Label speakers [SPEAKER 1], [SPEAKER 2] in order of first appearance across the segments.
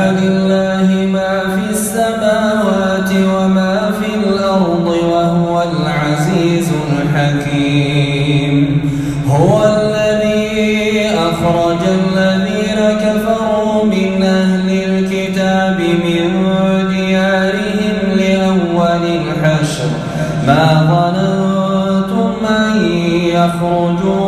[SPEAKER 1] لله ما في السماوات وما في الأرض وهو العزيز الحكيم هو الذي أخرج الذين كفروا من أهل الكتاب من ديارهم لأول الحشر ما ظننتم أن يخرجوا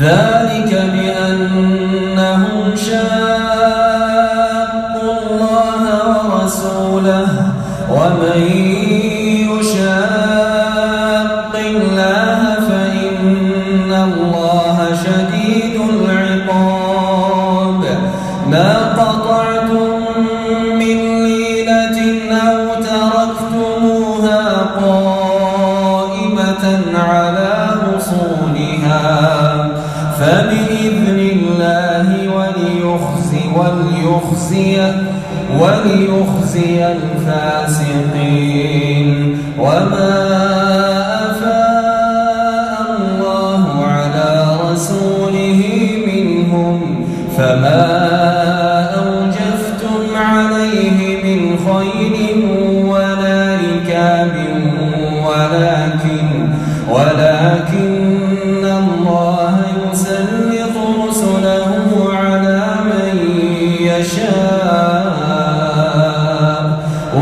[SPEAKER 1] ذلك بأنهم شاقوا الله ورسوله ومن يشاق الله فإن الله شديد العقاب. ما قطعتم من ليلة أو وليخزي وليخزي الفاسقين. وما أفاء الله على رسوله منهم فما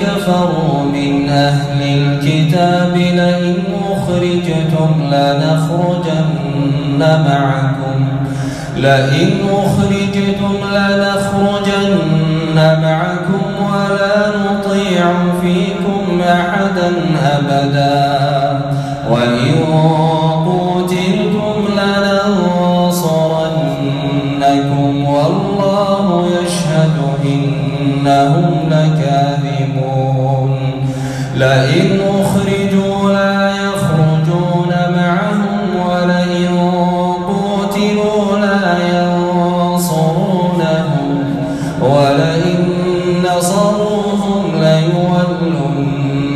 [SPEAKER 1] كفروا من أهل الكتاب لئن أخرجتم لنخرجن معكم. لئن أخرجتم لنخرجن معكم ولا نطيع فيكم أحدا أبدا. وإن قتلتم لننصرنكم والله يشهد إنهم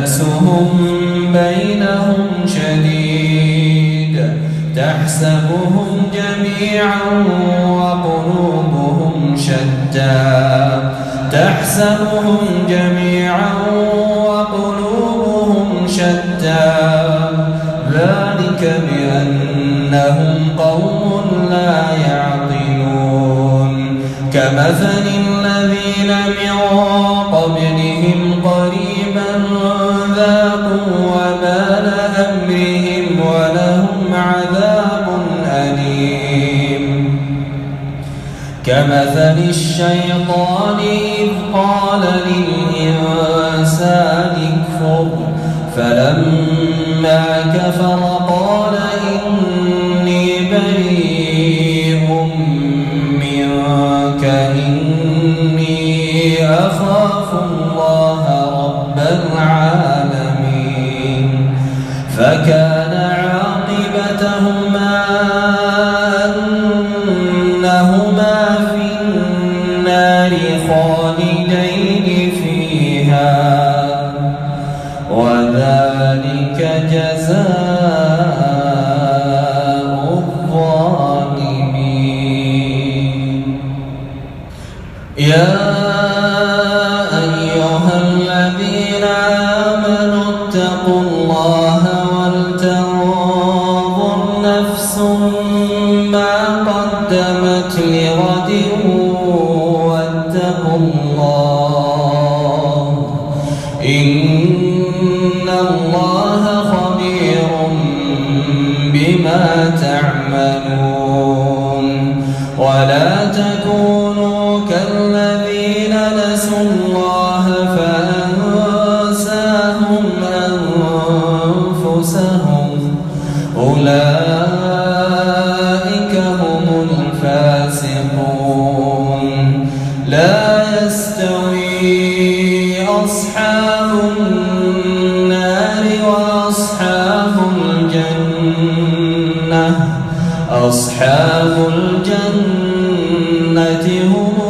[SPEAKER 1] بأسهم بينهم شديد. تحسبهم جميعا وقلوبهم شتى. تحسبهم جميعا وقلوبهم شتى. ذلك بأنهم قوم لا يعقلون. كمثل الذين من قبلهم ذاقوا وبال أمرهم ولهم عذاب أليم. كمثل الشيطان إذ قال للإنسان اكفر فلما كفر قال إني بريء جزاء الظالمين. يا أيها الذين آمنوا اتقوا الله ولتنظر نفس ما قدمت لغد واتقوا الله أصحاب النار وأصحاب الجنة. الجنة هم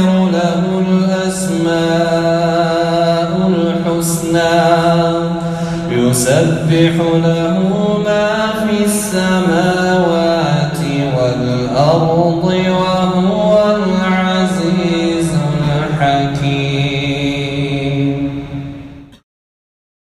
[SPEAKER 1] يسبح